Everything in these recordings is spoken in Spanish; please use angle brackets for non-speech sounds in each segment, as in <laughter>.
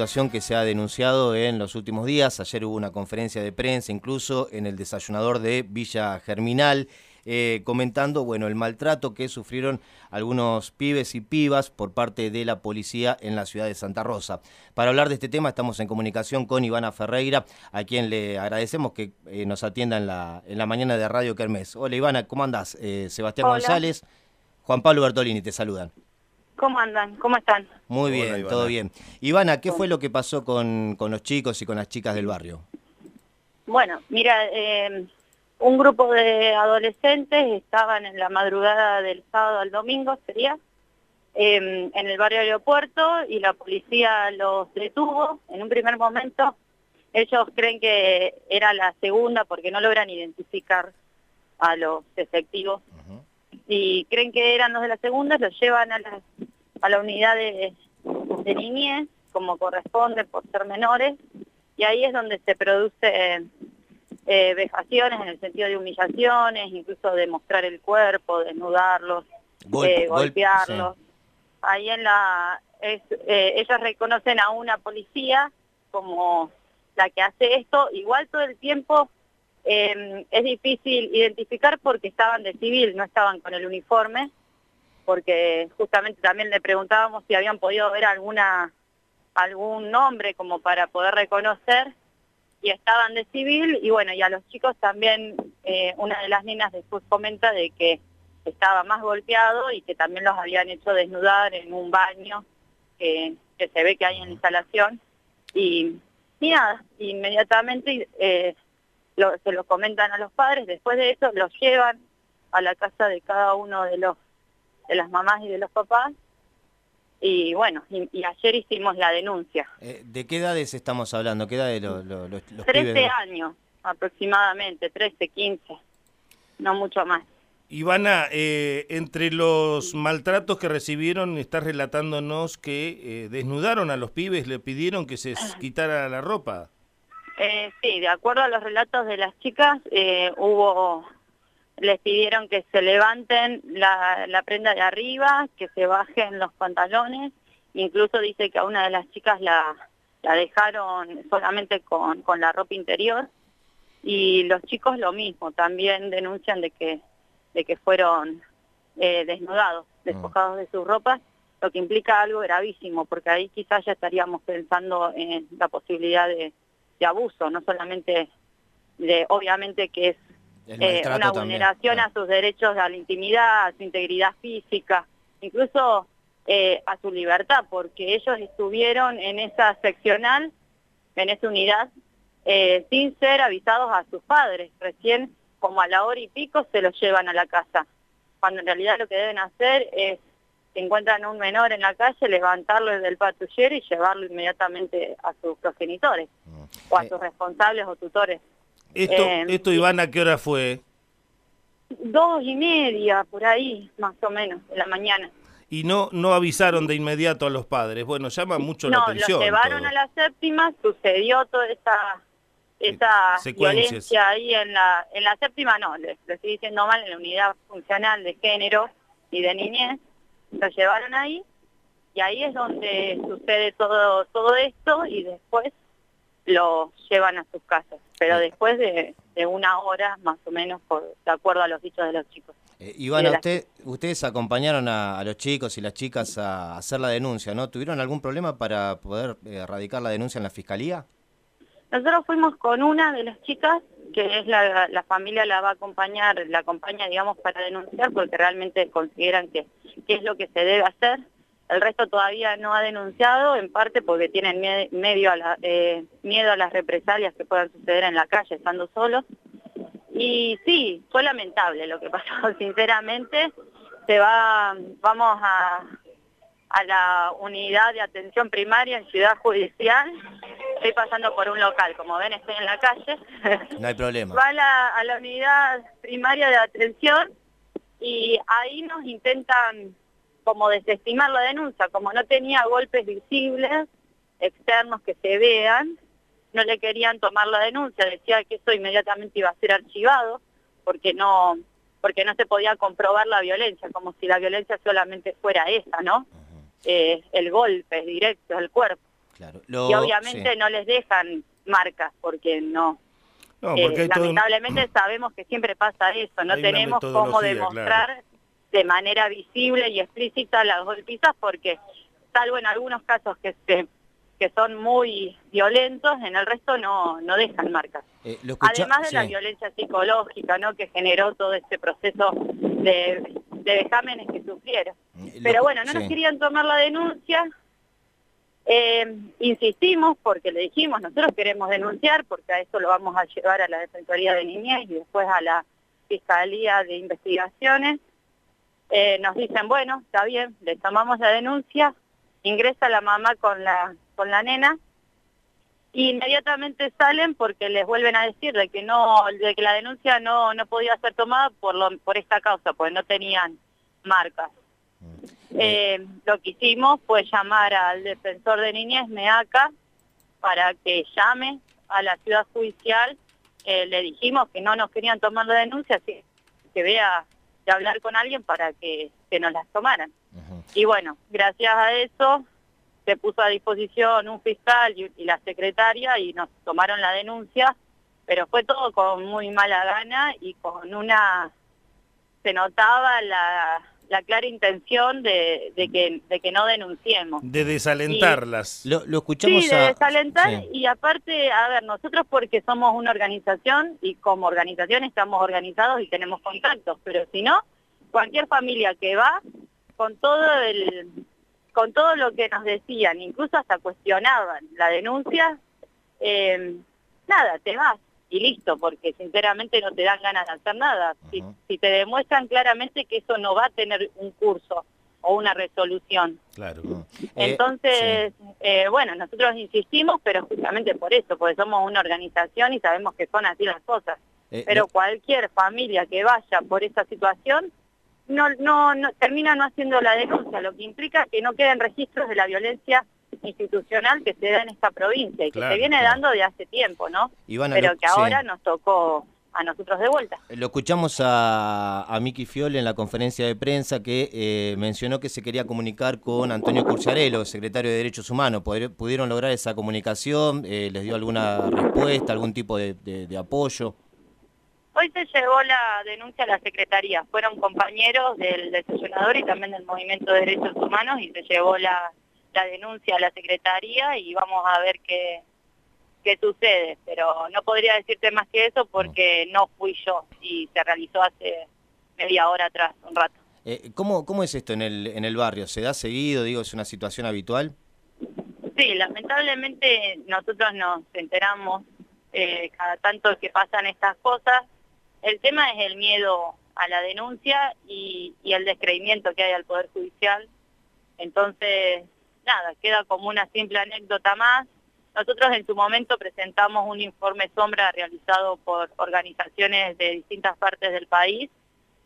situación que se ha denunciado en los últimos días. Ayer hubo una conferencia de prensa, incluso en el desayunador de Villa Germinal, eh, comentando bueno, el maltrato que sufrieron algunos pibes y pibas por parte de la policía en la ciudad de Santa Rosa. Para hablar de este tema estamos en comunicación con Ivana Ferreira, a quien le agradecemos que eh, nos atienda en la, en la mañana de Radio Kermés. Hola Ivana, ¿cómo andás? Eh, Sebastián González, Juan Pablo Bertolini te saludan. ¿Cómo andan? ¿Cómo están? Muy bien, todo bien. Ivana, ¿qué fue lo que pasó con, con, los chicos y con las chicas del barrio? Bueno, mira, eh, un grupo de adolescentes estaban en la madrugada del sábado al domingo, sería, eh, en el barrio aeropuerto y la policía los detuvo. En un primer momento ellos creen que era la segunda porque no logran identificar a los efectivos y creen que eran los de la segunda, los llevan a la, a la unidad de, de niñez, como corresponde por ser menores, y ahí es donde se produce eh, vejaciones en el sentido de humillaciones, incluso de mostrar el cuerpo, desnudarlos, eh, golpearlos. Ahí en la... Es, eh, ellos reconocen a una policía como la que hace esto, igual todo el tiempo es difícil identificar porque estaban de civil, no estaban con el uniforme, porque justamente también le preguntábamos si habían podido ver alguna algún nombre como para poder reconocer y estaban de civil y bueno, y a los chicos también eh, una de las nenas después comenta de que estaba más golpeado y que también los habían hecho desnudar en un baño que, que se ve que hay en la instalación. Y, y nada, inmediatamente eh, se lo comentan a los padres, después de eso los llevan a la casa de cada uno de los de las mamás y de los papás y bueno, y, ayer hicimos la denuncia. Eh, ¿De qué edades estamos hablando? ¿Qué edad de los, los, los 13 años aproximadamente, 13, 15, no mucho más. Ivana, eh, entre los maltratos que recibieron, estás relatándonos que eh, desnudaron a los pibes, le pidieron que se quitara la ropa. Eh, sí, de acuerdo a los relatos de las chicas, eh, hubo, les pidieron que se levanten la, la, prenda de arriba, que se bajen los pantalones, incluso dice que a una de las chicas la, la dejaron solamente con, con la ropa interior, y los chicos lo mismo, también denuncian de que, de que fueron eh, desnudados, ah. despojados de sus ropas, lo que implica algo gravísimo, porque ahí quizás ya estaríamos pensando en la posibilidad de de abuso, no solamente de, obviamente que es eh, una vulneración a sus derechos a la intimidad, a su integridad física, incluso eh, a su libertad, porque ellos estuvieron en esa seccional, en esa unidad, eh, sin ser avisados a sus padres. Recién, como a la hora y pico, se los llevan a la casa, cuando en realidad lo que deben hacer es si encuentran un menor en la calle, levantarlo desde el patrullero y llevarlo inmediatamente a sus progenitores o a sus responsables o tutores. Esto, eh, esto Iván, ¿a qué hora fue? Dos y media, por ahí, más o menos, de la mañana. Y no no avisaron de inmediato a los padres. Bueno, llama mucho la atención. No, lo llevaron a la séptima, sucedió toda esa esa violencia ahí en la en la séptima, no, le, estoy diciendo mal, en la unidad funcional de género y de niñez, lo llevaron ahí y ahí es donde sucede todo todo esto y después lo llevan a sus casas, pero después de, una hora más o menos, por, de acuerdo a los dichos de los chicos. Eh, Ivana, usted, ustedes acompañaron a, los chicos y las chicas a hacer la denuncia, ¿no? ¿Tuvieron algún problema para poder eh, erradicar la denuncia en la fiscalía? Nosotros fuimos con una de las chicas, que es la, la familia la va a acompañar, la acompaña, digamos, para denunciar, porque realmente consideran que, que es lo que se debe hacer el resto todavía no ha denunciado, en parte porque tienen medio a la, eh, miedo a las represalias que puedan suceder en la calle estando solos. Y sí, fue lamentable lo que <laughs> pasó, sinceramente. Se va, vamos a, a la unidad de atención primaria en Ciudad Judicial. Estoy pasando por un local, como ven estoy en la calle. No hay problema. <laughs> Va a la, a la unidad primaria de atención y ahí nos intentan como desestimar la denuncia, como no tenía golpes visibles externos que se vean, no le querían tomar la denuncia, decía que eso inmediatamente iba a ser archivado, porque no porque no se podía comprobar la violencia, como si la violencia solamente fuera esa, ¿no? Eh, el golpe directo al cuerpo. Claro. y obviamente no les dejan marcas porque no. no porque lamentablemente sabemos que siempre pasa eso, no tenemos cómo demostrar de manera visible y explícita las golpizas porque salvo en algunos casos que se que son muy violentos, en el resto no, no dejan marcas. Eh, Además de la violencia psicológica ¿no? que generó todo este proceso de, de vejámenes que sufrieron. Mm, Pero bueno, no nos querían tomar la denuncia, eh, insistimos porque le dijimos, nosotros queremos denunciar porque a eso lo vamos a llevar a la Defensoría de Niñez y después a la Fiscalía de Investigaciones. Eh, nos dicen, bueno, está bien, le tomamos la denuncia, ingresa la mamá con la, con la nena, y inmediatamente salen porque les vuelven a decir de que no, de que la denuncia no, no podía ser tomada por, lo, por esta causa, porque no tenían marcas. Mm. Eh, lo que hicimos fue llamar al defensor de niñez, MEACA, para que llame a la ciudad judicial. Eh, le dijimos que no nos querían tomar la denuncia, así que vea de hablar con alguien para que, que nos las tomaran. Y bueno, gracias a eso se puso a disposición un fiscal y, la secretaria y nos tomaron la denuncia, pero fue todo con muy mala gana y con una... se notaba la, clara intención de, que, de que no denunciemos. De desalentarlas. lo, escuchamos sí, de desalentar y aparte, a ver, nosotros porque somos una organización y como organización estamos organizados y tenemos contactos, pero si no, cualquier familia que va con todo el con todo lo que nos decían, incluso hasta cuestionaban la denuncia, eh, nada, te vas y listo, porque sinceramente no te dan ganas de hacer nada. si, te demuestran claramente que eso no va a tener un curso o una resolución. Claro. Entonces, eh, bueno, nosotros insistimos, pero justamente por eso, porque somos una organización y sabemos que son así las cosas. Eh, pero cualquier familia que vaya por esa situación no, no, no, termina no haciendo la denuncia, lo que implica que no queden registros de la violencia institucional que se da en esta provincia y que se viene dando de hace tiempo, ¿no? Pero que ahora nos tocó a nosotros de vuelta. Lo escuchamos a, a Miki Fiole en la conferencia de prensa que eh, mencionó que se quería comunicar con Antonio Curciarello, secretario de Derechos Humanos. ¿Pudieron lograr esa comunicación? Eh, ¿Les dio alguna respuesta, algún tipo de, de apoyo? Hoy se llevó la denuncia a la Secretaría. Fueron compañeros del desayunador y también del Movimiento de Derechos Humanos y se llevó la, denuncia a la Secretaría y vamos a ver qué, qué sucede. Pero no podría decirte más que eso porque no fui yo y se realizó hace media hora atrás, un rato. Eh, ¿cómo, ¿Cómo es esto en el, en el barrio? ¿Se da seguido? Digo, ¿es una situación habitual? Sí, lamentablemente nosotros nos enteramos eh, cada tanto que pasan estas cosas el tema es el miedo a la denuncia y, el descreimiento que hay al Poder Judicial. Entonces, nada, queda como una simple anécdota más. Nosotros en su momento presentamos un informe sombra realizado por organizaciones de distintas partes del país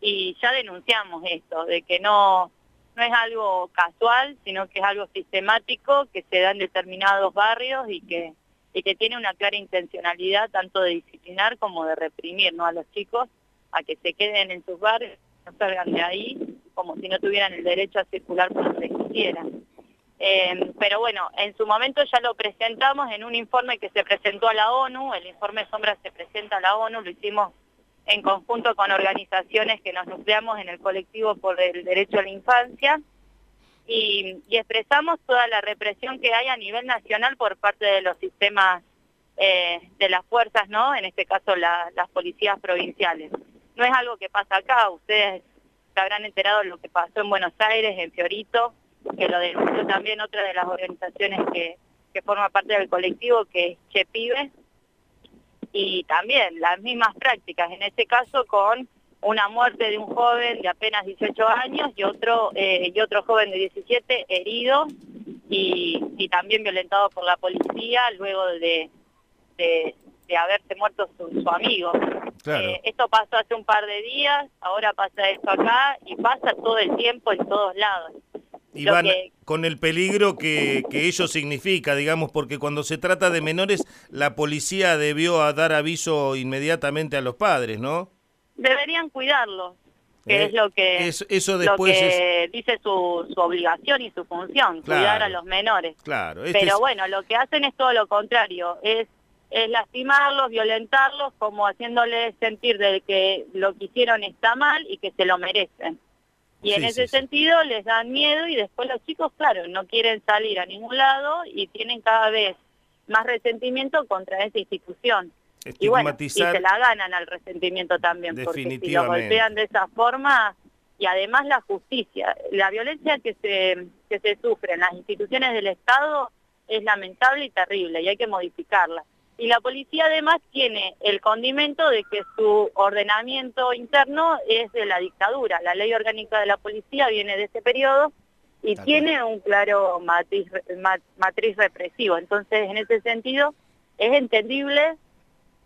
y ya denunciamos esto, de que no, no es algo casual, sino que es algo sistemático que se da en determinados barrios y que y que tiene una clara intencionalidad tanto de disciplinar como de reprimir ¿no? a los chicos a que se queden en sus barrios, no salgan de ahí, como si no tuvieran el derecho a circular por donde quisieran. Eh, pero bueno, en su momento ya lo presentamos en un informe que se presentó a la ONU, el informe Sombra se presenta a la ONU, lo hicimos en conjunto con organizaciones que nos nucleamos en el colectivo por el derecho a la infancia, y, expresamos toda la represión que hay a nivel nacional por parte de los sistemas eh, de las fuerzas, ¿no? En este caso las policías provinciales. No es algo que pasa acá, ustedes se habrán enterado de lo que pasó en Buenos Aires, en Fiorito, que lo denunció también otra de las organizaciones que, que forma parte del colectivo, que es Chepibe, y también las mismas prácticas, en este caso con una muerte de un joven de apenas 18 años y otro, eh, y otro joven de 17 herido y, también violentado por la policía luego de, de, haberse muerto su, amigo. Eh, esto pasó hace un par de días, ahora pasa esto acá y pasa todo el tiempo en todos lados. Y van con el peligro que, que ello significa, digamos, porque cuando se trata de menores, la policía debió dar aviso inmediatamente a los padres, ¿no? deberían cuidarlos. que es lo que, eso, después dice su, su, obligación y su función, cuidar a los menores. Claro. Este Pero bueno, lo que hacen es todo lo contrario, es, es lastimarlos, violentarlos, como haciéndoles sentir de que lo que hicieron está mal y que se lo merecen. Y en ese sentido les dan miedo y después los chicos, claro, no quieren salir a ningún lado y tienen cada vez más resentimiento contra esa institución. Y bueno, y se la ganan al resentimiento también, porque si lo golpean de esa forma, y además la justicia, la violencia que se, que se sufre en las instituciones del Estado es lamentable y terrible y hay que modificarla. Y la policía además tiene el condimento de que su ordenamiento interno es de la dictadura. La ley orgánica de la policía viene de ese periodo y tiene un claro matriz, matriz represivo. Entonces, en ese sentido, es entendible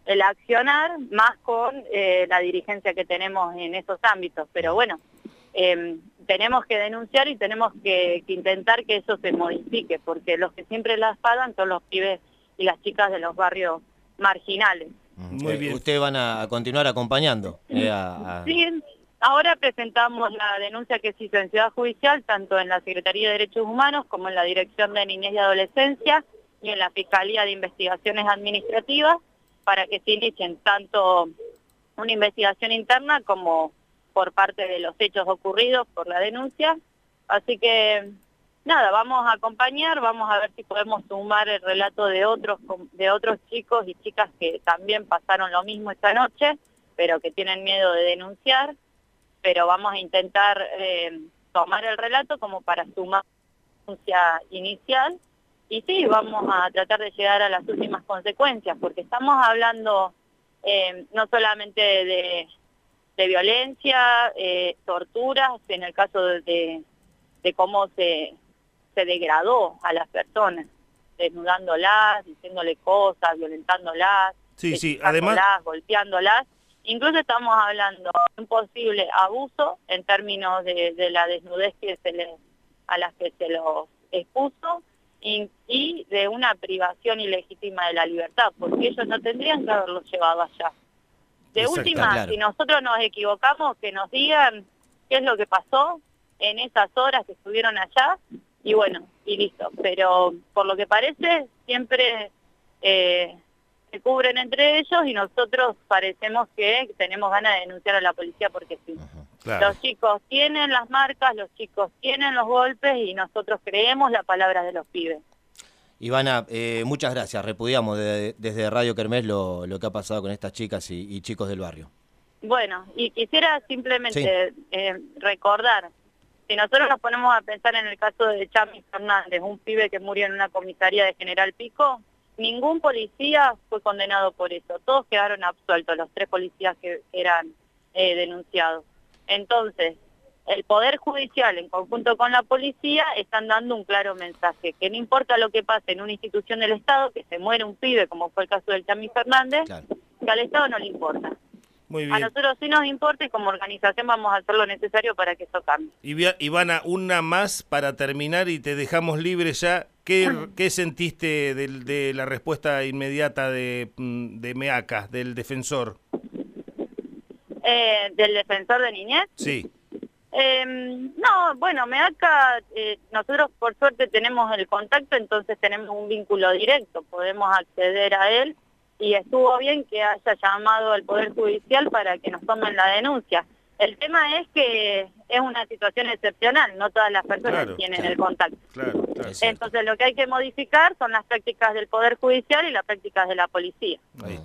el accionar más con eh, la dirigencia que tenemos en esos ámbitos. Pero bueno, eh, tenemos que denunciar y tenemos que, que, intentar que eso se modifique, porque los que siempre las pagan son los pibes y las chicas de los barrios marginales. Muy bien. ¿Ustedes van a continuar acompañando? Eh, sí, ahora presentamos la denuncia que se hizo en Ciudad Judicial, tanto en la Secretaría de Derechos Humanos como en la Dirección de Niñez y Adolescencia y en la Fiscalía de Investigaciones Administrativas, para que se inicien tanto una investigación interna como por parte de los hechos ocurridos por la denuncia. Así que nada, vamos a acompañar, vamos a ver si podemos sumar el relato de otros, de otros chicos y chicas que también pasaron lo mismo esta noche, pero que tienen miedo de denunciar, pero vamos a intentar eh, tomar el relato como para sumar la denuncia inicial. Y sí, vamos a tratar de llegar a las últimas consecuencias, porque estamos hablando eh, no solamente de, violencia, eh, torturas, en el caso de cómo se, se degradó a las personas, desnudándolas, diciéndole cosas, violentándolas, sí, sí. Además... golpeándolas. Incluso estamos hablando de un posible abuso en términos de, la desnudez que se le, a las que se los expuso y, de una privación ilegítima de la libertad, porque ellos no tendrían que haberlos llevado allá. De última, si nosotros nos equivocamos, que nos digan qué es lo que pasó en esas horas que estuvieron allá y bueno, y listo. Pero por lo que parece, siempre eh, se cubren entre ellos y nosotros parecemos que tenemos ganas de denunciar a la policía porque sí. Los chicos tienen las marcas, los chicos tienen los golpes y nosotros creemos la palabra de los pibes. Ivana, eh, muchas gracias. Repudiamos desde Radio Kermés lo, lo, que ha pasado con estas chicas y, chicos del barrio. Bueno, y quisiera simplemente eh, recordar si nosotros nos ponemos a pensar en el caso de Chami Fernández, un pibe que murió en una comisaría de General Pico, ningún policía fue condenado por eso. Todos quedaron absueltos, los tres policías que eran eh, denunciados. Entonces, el Poder Judicial en conjunto con la policía están dando un claro mensaje, que no importa lo que pase en una institución del Estado, que se muere un pibe, como fue el caso del Chami Fernández, que al Estado no le importa. A nosotros sí nos importa y como organización vamos a hacer lo necesario para que eso cambie. Ivana, una más para terminar y te dejamos libre ya. ¿Qué, qué sentiste de, la respuesta inmediata de, mm, de MEACA, del defensor? Eh, ¿Del defensor de niñez? Sí. Em, no, bueno, MEACA, eh, nosotros por suerte tenemos el contacto, entonces tenemos un vínculo directo, podemos acceder a él y estuvo bien que haya llamado al Poder Judicial para que nos tomen la denuncia. El tema es que es una situación excepcional, no todas las personas tienen el contacto. Entonces lo que hay que modificar son las prácticas del Poder Judicial y las prácticas de la policía.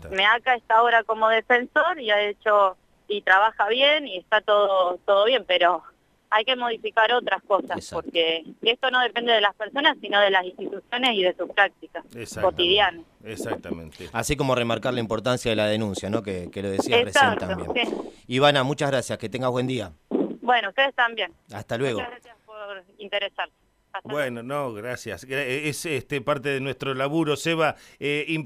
Meaca está ahora como defensor y ha hecho y trabaja bien y está todo todo bien, pero hay que modificar otras cosas, porque esto no depende de las personas, sino de las instituciones y de sus prácticas cotidianas. Exactamente. Así como remarcar la importancia de la denuncia, ¿no? Que, lo decía recién también. Ivana, muchas gracias, que tengas buen día. Bueno, ustedes también. Hasta luego. Muchas gracias por interesarse. bueno, no, gracias. Es este parte de nuestro laburo, Seba. Eh,